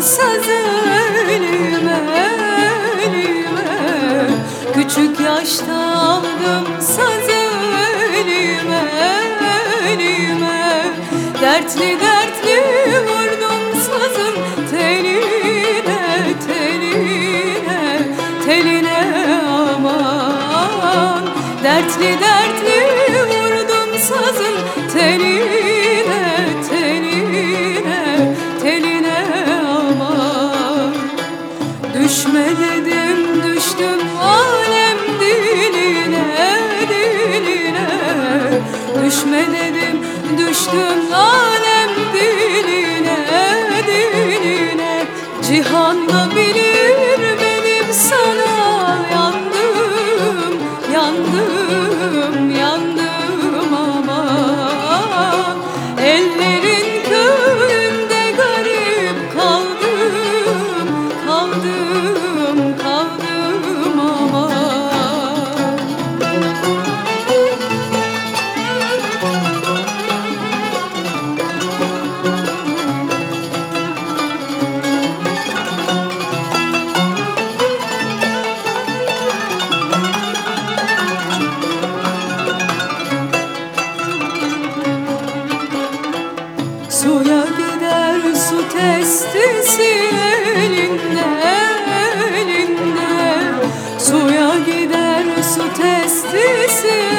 Ansız ölüme, ölüme. Küçük yaşta aldım sazı ölüme, ölüme. Dertli dertli vurdum sazın teline, teline. Teline aman Dertli dertli Düşme dedim düştüm alem diline diline. Düşme dedim düştüm alem destesi elinde elinde. Suya gider su testisi